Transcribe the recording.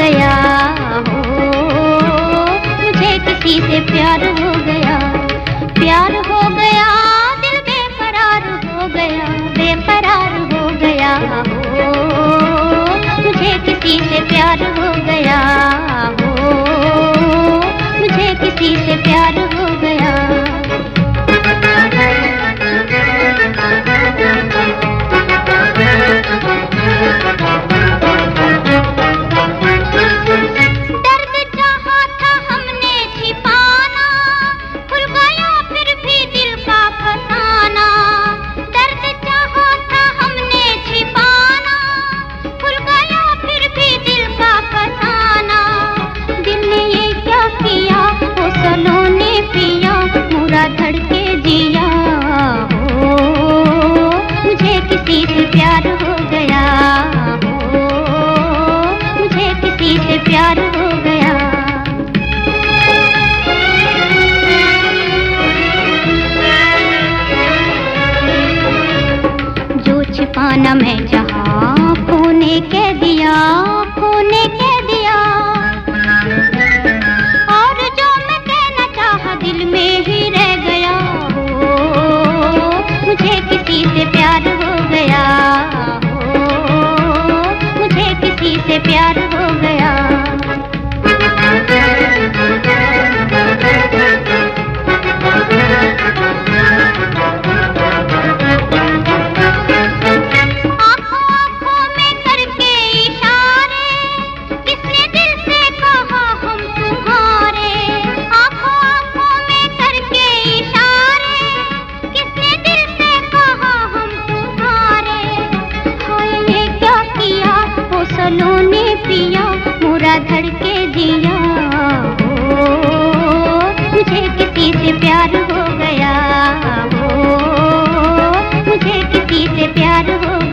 गया हो। मुझे किसी से प्यार हो किसी से प्यार हो गया हो। मुझे किसी से प्यार हो गया। जो छिपाना मैं जहाँ, खोने कह दिया। से प्यार हो गया। दोनों ने पिया मोरा धड़के दिया हो मुझे किसी से प्यार हो गया। हो मुझे किसी से प्यार हो गया